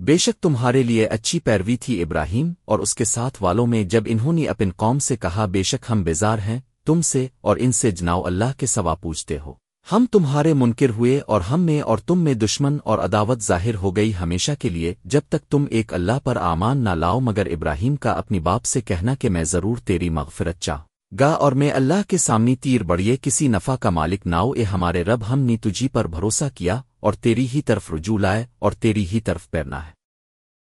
بے شک تمہارے لیے اچھی پیروی تھی ابراہیم اور اس کے ساتھ والوں میں جب انہوں نے اپن قوم سے کہا، بے شک ہم بیزار ہیں، تم سے اور ان سے جناؤ اللہ کے سوا پوچھتے ہو۔ ہم تمہارے منکر ہوئے اور ہم میں اور تم میں دشمن اور عداوت ظاہر ہو گئی ہمیشہ کے لیے جب تک تم ایک اللہ پر آمان نہ لاؤ، مگر ابراہیم کا اپنی باپ سے کہنا کہ میں ضرور تیری مغفرت چاہ۔ گا اور میں اللہ کے سامنے تیر بڑھیے، کسی نفع کا مالک ناؤ اے ہمارے رب، ہم نے تجھی پر بھروسہ کیا اور تیری ہی طرف رجوع لائے اور تیری ہی طرف پیرنا ہے۔